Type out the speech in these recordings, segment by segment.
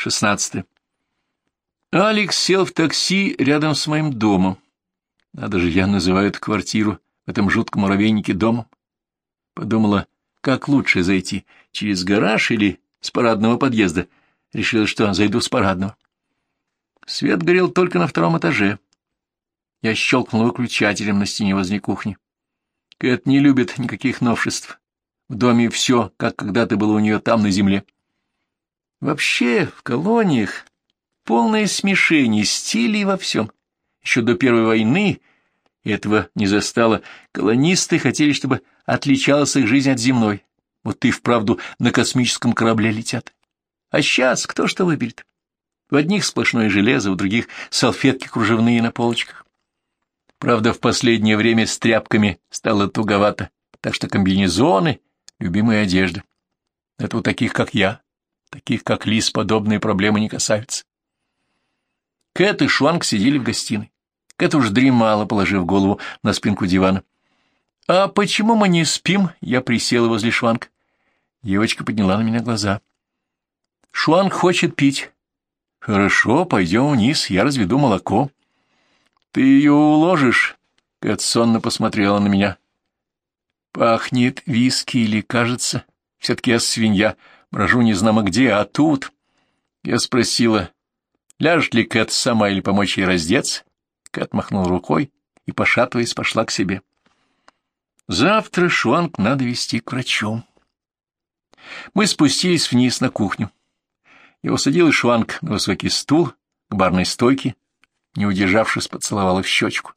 16. Алекс сел в такси рядом с моим домом. Надо же, я называю эту квартиру в этом жутком муравейнике домом. Подумала, как лучше зайти, через гараж или с парадного подъезда. Решила, что зайду с парадного. Свет горел только на втором этаже. Я щелкнул выключателем на стене возле кухни. Кэт не любит никаких новшеств. В доме все, как когда-то было у нее там, на земле. Вообще, в колониях полное смешение стилей во всем. Еще до Первой войны этого не застало. Колонисты хотели, чтобы отличалась их жизнь от земной. Вот ты вправду на космическом корабле летят. А сейчас кто что выберет? В одних сплошное железо, у других салфетки кружевные на полочках. Правда, в последнее время с тряпками стало туговато, так что комбинезоны — любимая одежда. Это у таких, как я. Таких, как Лис, подобные проблемы не касаются. Кэт и Шуанг сидели в гостиной. Кэт уж дремала, положив голову на спинку дивана. — А почему мы не спим? Я присела возле Шуанг. Девочка подняла на меня глаза. — Шуанг хочет пить. — Хорошо, пойдем вниз, я разведу молоко. — Ты ее уложишь? Кэт сонно посмотрела на меня. — Пахнет виски или, кажется, все-таки я свинья. Брожу не знамо где, а тут... Я спросила, ляжет ли Кэт сама или помочь ей раздеться. Кэт махнул рукой и, пошатываясь, пошла к себе. Завтра Шуанг надо вести к врачу. Мы спустились вниз на кухню. Я усадил Шуанг на высокий стул к барной стойке, не удержавшись, поцеловала в щечку.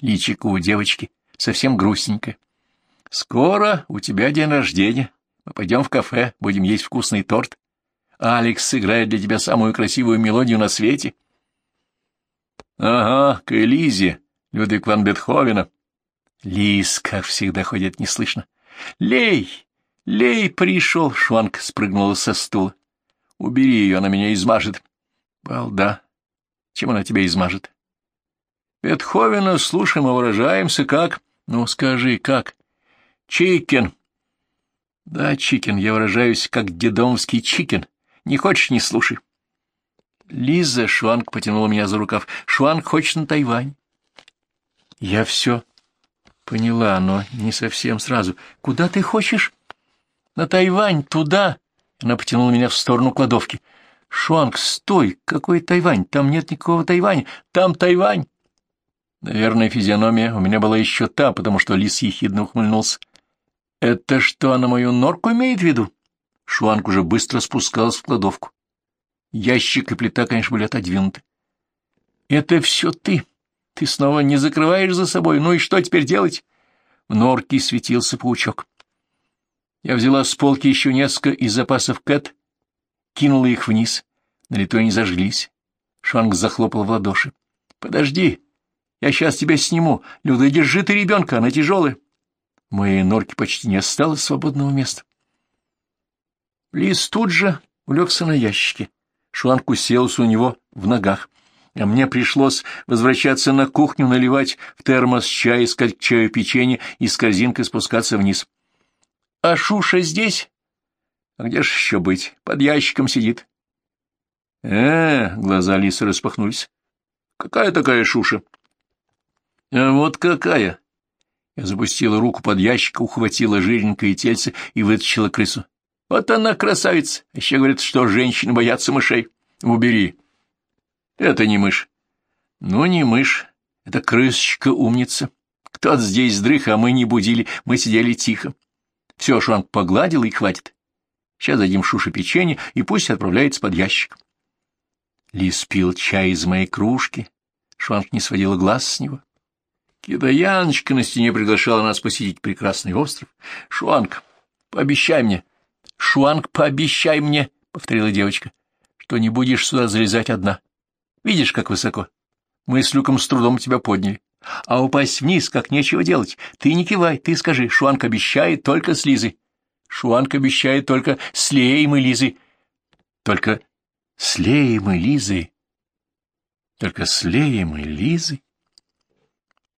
Личико у девочки совсем грустненькое. — Скоро у тебя день рождения. Мы пойдем в кафе, будем есть вкусный торт. Алекс сыграет для тебя самую красивую мелодию на свете. — Ага, к Элизе, Людвиг ван Бетховена. Лис, как всегда, ходит неслышно. — Лей! Лей пришел! — Шванг спрыгнула со стула. — Убери ее, она меня измажет. — Балда! Чем она тебя измажет? — Бетховена слушаем и выражаемся как... Ну, скажи, как? — Chicken! Да, chicken, я выражаюсь как дедомский chicken. Не хочешь — не слушай. Лиза Шуанг потянула меня за рукав. Шуанг хочет на Тайвань. Я все поняла, но не совсем сразу. Куда ты хочешь? На Тайвань, туда. Она потянула меня в сторону кладовки. Шуанг, стой! Какой Тайвань? Там нет никакого Тайваня. Там Тайвань. Наверное, физиономия у меня была еще та, потому что лис ехидно ухмыльнулся. Это что, она мою норку имеет в виду? Шуанг уже быстро спускалась в кладовку. Ящик и плита, конечно, были отодвинуты. Это все ты. Ты снова не закрываешь за собой. Ну и что теперь делать? В норке светился паучок. Я взяла с полки еще несколько из запасов Кэт, кинула их вниз. На лето они зажглись. Шуанг захлопал в ладоши. — Подожди, я сейчас тебя сниму. Люда, держи ты ребенка, она тяжелая. Моей норке почти не осталось свободного места. Лис тут же улегся на ящике. Шуанг уселся у него в ногах, а мне пришлось возвращаться на кухню, наливать в термос чай, искать к чаю печенье и с корзинкой спускаться вниз. — А Шуша здесь? — А где ж еще быть? Под ящиком сидит. Э, — глаза Лисы распахнулись. — Какая такая Шуша? — А вот какая! Я запустила руку под ящик, ухватила жирненькое тельце и вытащила крысу. Вот она красавица. Еще говорят, что женщины боятся мышей. Убери. Это не мышь. Ну, не мышь. Это крысочка-умница. Кто-то здесь дрых, а мы не будили. Мы сидели тихо. Все, Шуанг погладил и хватит. Сейчас дадим Шуше печенье, и пусть отправляется под ящик. Лис пил чай из моей кружки. Шуанг не сводила глаз с него. Китаяночка на стене приглашала нас посетить прекрасный остров. Шуанг, пообещай мне. Шуанг, пообещай мне, — повторила девочка, — что не будешь сюда залезать одна. Видишь, как высоко. Мы с Люком с трудом тебя подняли. А упасть вниз, как нечего делать. Ты не кивай, ты скажи, Шуанг обещает только с Лизой. Шуанг обещает только с Леей и Лизой. Только с Леей и Лизой. Только с Леей и Лизой.